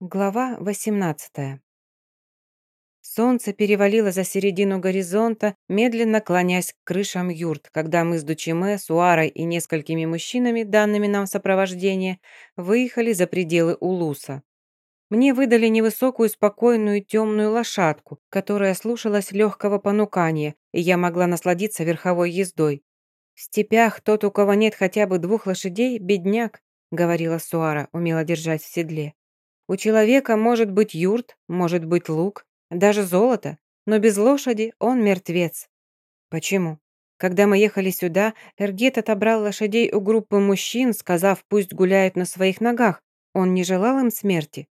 Глава 18 Солнце перевалило за середину горизонта, медленно клонясь к крышам юрт, когда мы с Дучиме, Суарой и несколькими мужчинами, данными нам сопровождение, выехали за пределы Улуса. Мне выдали невысокую, спокойную, темную лошадку, которая слушалась легкого понукания, и я могла насладиться верховой ездой. «В степях тот, у кого нет хотя бы двух лошадей, бедняк», говорила Суара, умело держать в седле. У человека может быть юрт, может быть лук, даже золото, но без лошади он мертвец. Почему? Когда мы ехали сюда, Эргет отобрал лошадей у группы мужчин, сказав, пусть гуляют на своих ногах. Он не желал им смерти.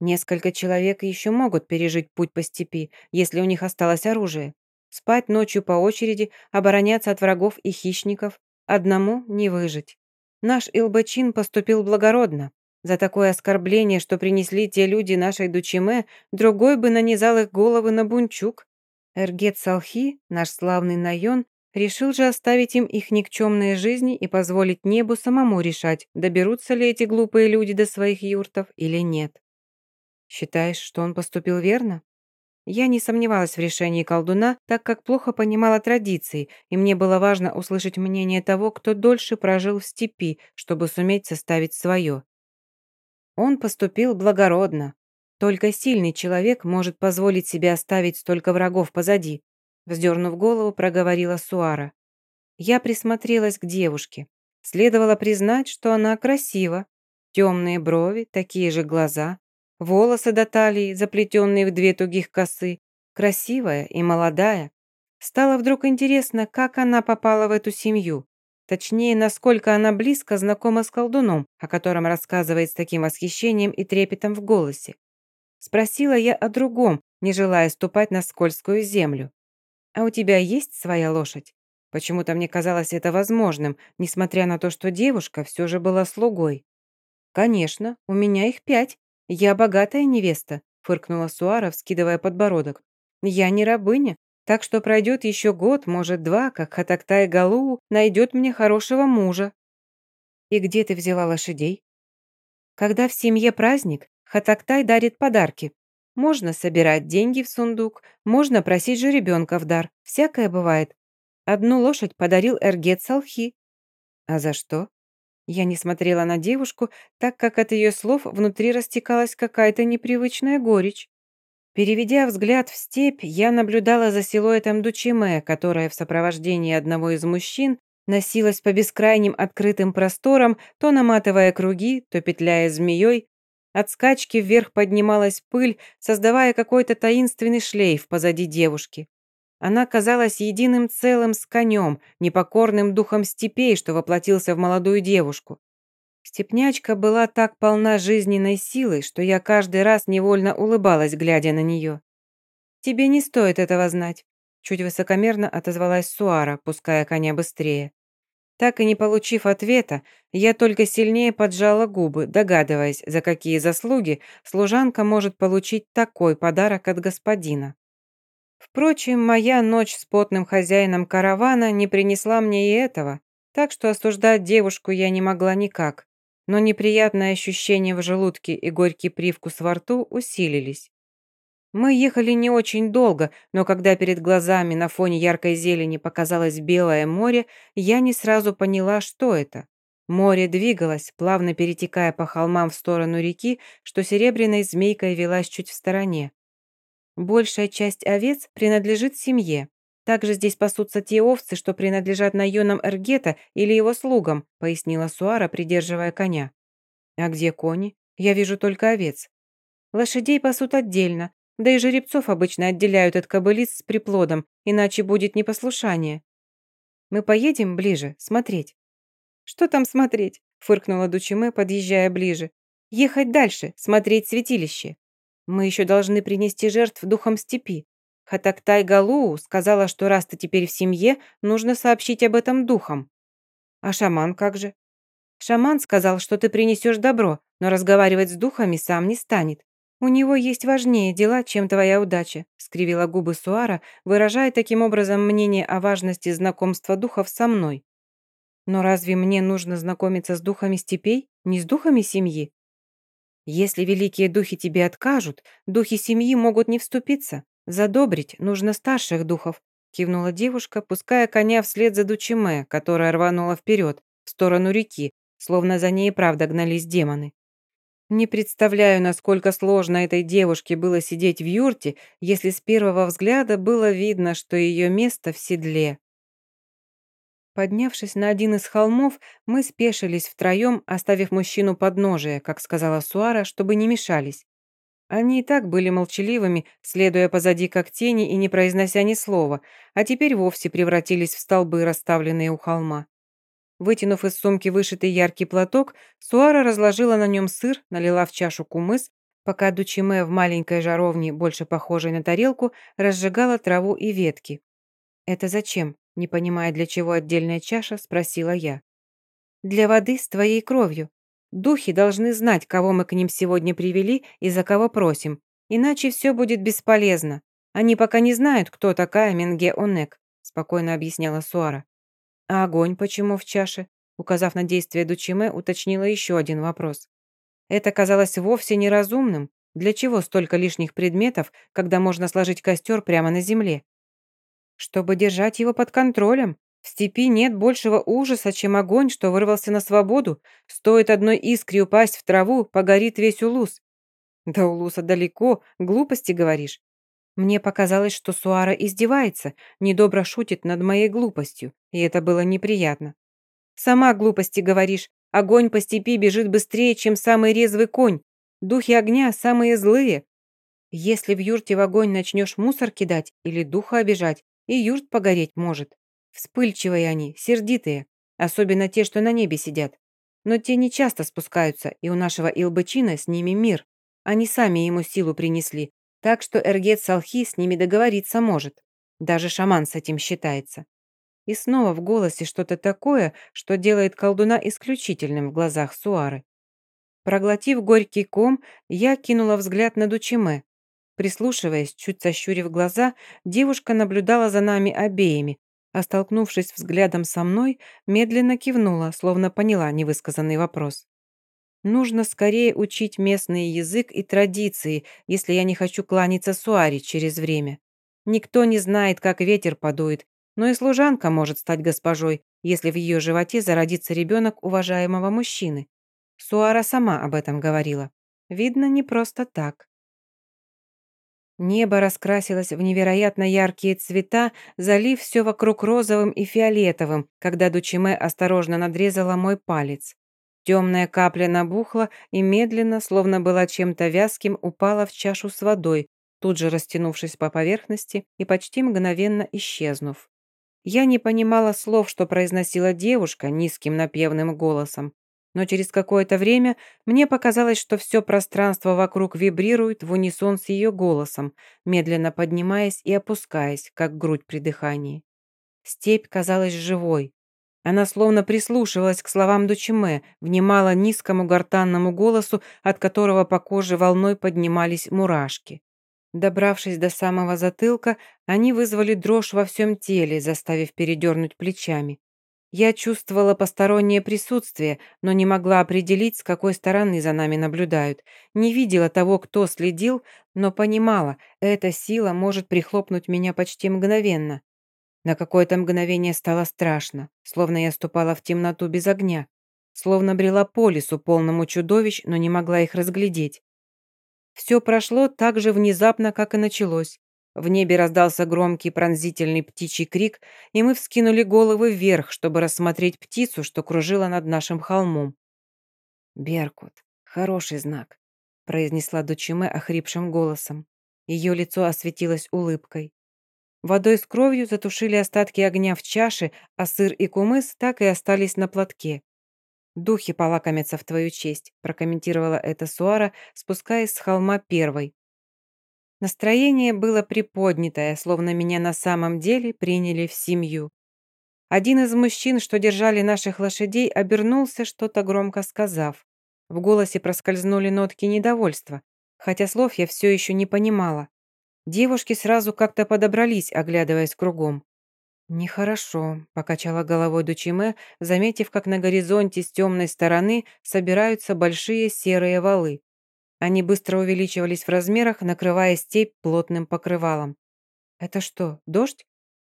Несколько человек еще могут пережить путь по степи, если у них осталось оружие. Спать ночью по очереди, обороняться от врагов и хищников. Одному не выжить. Наш Илбачин поступил благородно. За такое оскорбление, что принесли те люди нашей Дучиме, другой бы нанизал их головы на бунчук. Эргет Салхи, наш славный Найон, решил же оставить им их никчемные жизни и позволить небу самому решать, доберутся ли эти глупые люди до своих юртов или нет. Считаешь, что он поступил верно? Я не сомневалась в решении колдуна, так как плохо понимала традиции, и мне было важно услышать мнение того, кто дольше прожил в степи, чтобы суметь составить свое. Он поступил благородно. Только сильный человек может позволить себе оставить столько врагов позади. Вздернув голову, проговорила Суара. Я присмотрелась к девушке. Следовало признать, что она красива. Темные брови, такие же глаза, волосы до талии, заплетенные в две тугих косы. Красивая и молодая. Стало вдруг интересно, как она попала в эту семью. Точнее, насколько она близко знакома с колдуном, о котором рассказывает с таким восхищением и трепетом в голосе. Спросила я о другом, не желая ступать на скользкую землю. «А у тебя есть своя лошадь?» Почему-то мне казалось это возможным, несмотря на то, что девушка все же была слугой. «Конечно, у меня их пять. Я богатая невеста», фыркнула Суара, вскидывая подбородок. «Я не рабыня, так что пройдет еще год, может, два, как Хатактай Галуу найдет мне хорошего мужа. И где ты взяла лошадей? Когда в семье праздник, Хатактай дарит подарки. Можно собирать деньги в сундук, можно просить же ребенка в дар. Всякое бывает. Одну лошадь подарил Эргет Салхи. А за что? Я не смотрела на девушку, так как от ее слов внутри растекалась какая-то непривычная горечь. Переведя взгляд в степь, я наблюдала за силуэтом Дучиме, которая в сопровождении одного из мужчин носилась по бескрайним открытым просторам, то наматывая круги, то петляя змеей. От скачки вверх поднималась пыль, создавая какой-то таинственный шлейф позади девушки. Она казалась единым целым с конем, непокорным духом степей, что воплотился в молодую девушку. Степнячка была так полна жизненной силы, что я каждый раз невольно улыбалась, глядя на нее. «Тебе не стоит этого знать», – чуть высокомерно отозвалась Суара, пуская коня быстрее. Так и не получив ответа, я только сильнее поджала губы, догадываясь, за какие заслуги служанка может получить такой подарок от господина. Впрочем, моя ночь с потным хозяином каравана не принесла мне и этого, так что осуждать девушку я не могла никак но неприятные ощущения в желудке и горький привкус во рту усилились. Мы ехали не очень долго, но когда перед глазами на фоне яркой зелени показалось белое море, я не сразу поняла, что это. Море двигалось, плавно перетекая по холмам в сторону реки, что серебряной змейкой велась чуть в стороне. Большая часть овец принадлежит семье. Также здесь пасутся те овцы, что принадлежат наёнам Эргета или его слугам», пояснила Суара, придерживая коня. «А где кони? Я вижу только овец». «Лошадей пасут отдельно, да и жеребцов обычно отделяют от кобылиц с приплодом, иначе будет непослушание. Мы поедем ближе, смотреть». «Что там смотреть?» фыркнула Дучиме, подъезжая ближе. «Ехать дальше, смотреть святилище. Мы еще должны принести жертв духом степи. Хатактай Галуу сказала, что раз ты теперь в семье, нужно сообщить об этом духам. А шаман как же? Шаман сказал, что ты принесешь добро, но разговаривать с духами сам не станет. У него есть важнее дела, чем твоя удача», — скривила губы Суара, выражая таким образом мнение о важности знакомства духов со мной. «Но разве мне нужно знакомиться с духами степей, не с духами семьи?» Если великие духи тебе откажут, духи семьи могут не вступиться. Задобрить нужно старших духов, кивнула девушка, пуская коня вслед за Дучиме, которая рванула вперед, в сторону реки, словно за ней и правда гнались демоны. Не представляю, насколько сложно этой девушке было сидеть в юрте, если с первого взгляда было видно, что ее место в седле. Поднявшись на один из холмов, мы спешились втроем, оставив мужчину подножия, как сказала Суара, чтобы не мешались. Они и так были молчаливыми, следуя позади как тени и не произнося ни слова, а теперь вовсе превратились в столбы, расставленные у холма. Вытянув из сумки вышитый яркий платок, Суара разложила на нем сыр, налила в чашу кумыс, пока Дучиме в маленькой жаровне, больше похожей на тарелку, разжигала траву и ветки. «Это зачем?» – не понимая, для чего отдельная чаша, спросила я. «Для воды с твоей кровью. Духи должны знать, кого мы к ним сегодня привели и за кого просим, иначе все будет бесполезно. Они пока не знают, кто такая Менге Онек», – спокойно объясняла Суара. «А огонь почему в чаше?» Указав на действие Дучиме, уточнила еще один вопрос. Это казалось вовсе неразумным. Для чего столько лишних предметов, когда можно сложить костер прямо на земле? Чтобы держать его под контролем. В степи нет большего ужаса, чем огонь, что вырвался на свободу. Стоит одной искре упасть в траву, погорит весь улус. Да улуса далеко, глупости говоришь. Мне показалось, что Суара издевается, недобро шутит над моей глупостью, и это было неприятно. «Сама глупости говоришь. Огонь по степи бежит быстрее, чем самый резвый конь. Духи огня самые злые. Если в юрте в огонь начнешь мусор кидать или духа обижать, и юрт погореть может. Вспыльчивые они, сердитые, особенно те, что на небе сидят. Но те не часто спускаются, и у нашего Илбычина с ними мир. Они сами ему силу принесли, так что Эргет Салхи с ними договориться может. Даже шаман с этим считается. И снова в голосе что-то такое, что делает колдуна исключительным в глазах Суары. Проглотив горький ком, я кинула взгляд на Дучиме. Прислушиваясь, чуть сощурив глаза, девушка наблюдала за нами обеими, а столкнувшись взглядом со мной, медленно кивнула, словно поняла невысказанный вопрос. Нужно скорее учить местный язык и традиции, если я не хочу кланяться Суари через время. Никто не знает, как ветер подует, но и служанка может стать госпожой, если в ее животе зародится ребенок уважаемого мужчины. Суара сама об этом говорила. Видно, не просто так. Небо раскрасилось в невероятно яркие цвета, залив все вокруг розовым и фиолетовым, когда Дучиме осторожно надрезала мой палец. Темная капля набухла и медленно, словно была чем-то вязким, упала в чашу с водой, тут же растянувшись по поверхности и почти мгновенно исчезнув. Я не понимала слов, что произносила девушка низким напевным голосом, но через какое-то время мне показалось, что все пространство вокруг вибрирует в унисон с ее голосом, медленно поднимаясь и опускаясь, как грудь при дыхании. Степь казалась живой, она словно прислушивалась к словам Дучиме, внимала низкому гортанному голосу, от которого по коже волной поднимались мурашки. Добравшись до самого затылка, они вызвали дрожь во всем теле, заставив передернуть плечами. Я чувствовала постороннее присутствие, но не могла определить, с какой стороны за нами наблюдают. Не видела того, кто следил, но понимала, эта сила может прихлопнуть меня почти мгновенно. На какое-то мгновение стало страшно, словно я ступала в темноту без огня, словно брела по лесу, полному чудовищ, но не могла их разглядеть. Все прошло так же внезапно, как и началось. В небе раздался громкий пронзительный птичий крик, и мы вскинули головы вверх, чтобы рассмотреть птицу, что кружила над нашим холмом. «Беркут, хороший знак», – произнесла Дучиме охрипшим голосом. Ее лицо осветилось улыбкой. Водой с кровью затушили остатки огня в чаше, а сыр и кумыс так и остались на платке. «Духи полакомятся в твою честь», прокомментировала это Суара, спускаясь с холма первой. Настроение было приподнятое, словно меня на самом деле приняли в семью. Один из мужчин, что держали наших лошадей, обернулся, что-то громко сказав. В голосе проскользнули нотки недовольства, хотя слов я все еще не понимала. Девушки сразу как-то подобрались, оглядываясь кругом. «Нехорошо», – покачала головой Дучиме, заметив, как на горизонте с темной стороны собираются большие серые валы. Они быстро увеличивались в размерах, накрывая степь плотным покрывалом. «Это что, дождь?»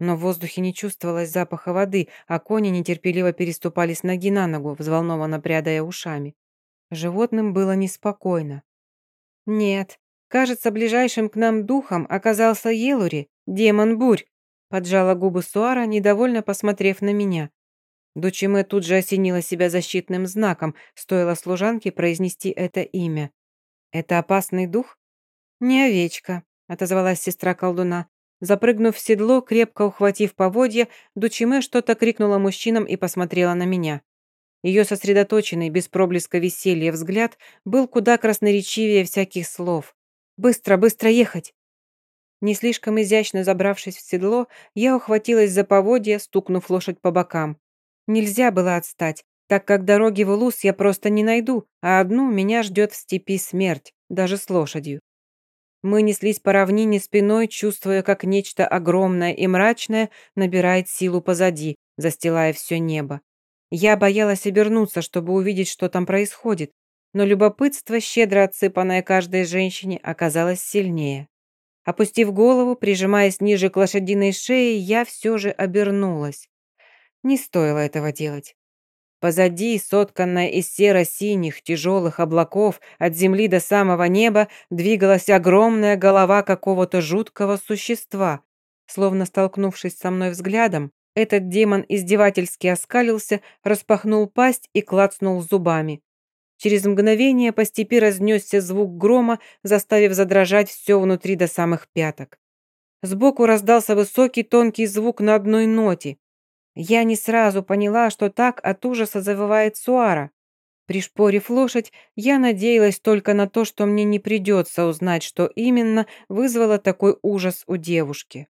Но в воздухе не чувствовалось запаха воды, а кони нетерпеливо переступали с ноги на ногу, взволнованно прядая ушами. Животным было неспокойно. «Нет, кажется, ближайшим к нам духом оказался Елури, демон бурь», поджала губы Суара, недовольно посмотрев на меня. Дучиме тут же осенила себя защитным знаком, стоило служанке произнести это имя. «Это опасный дух?» «Не овечка», — отозвалась сестра колдуна. Запрыгнув в седло, крепко ухватив поводья, Дучиме что-то крикнула мужчинам и посмотрела на меня. Ее сосредоточенный, без проблеска веселья взгляд был куда красноречивее всяких слов. «Быстро, быстро ехать!» Не слишком изящно забравшись в седло, я ухватилась за поводья, стукнув лошадь по бокам. Нельзя было отстать, так как дороги в Улус я просто не найду, а одну меня ждет в степи смерть, даже с лошадью. Мы неслись по равнине спиной, чувствуя, как нечто огромное и мрачное набирает силу позади, застилая все небо. Я боялась обернуться, чтобы увидеть, что там происходит, но любопытство, щедро отсыпанное каждой женщине, оказалось сильнее. Опустив голову, прижимаясь ниже к лошадиной шее, я все же обернулась. Не стоило этого делать. Позади, сотканная из серо-синих тяжелых облаков от земли до самого неба, двигалась огромная голова какого-то жуткого существа. Словно столкнувшись со мной взглядом, этот демон издевательски оскалился, распахнул пасть и клацнул зубами. Через мгновение по степи разнесся звук грома, заставив задрожать все внутри до самых пяток. Сбоку раздался высокий тонкий звук на одной ноте. Я не сразу поняла, что так от ужаса завывает Суара. Пришпорив лошадь, я надеялась только на то, что мне не придется узнать, что именно вызвало такой ужас у девушки.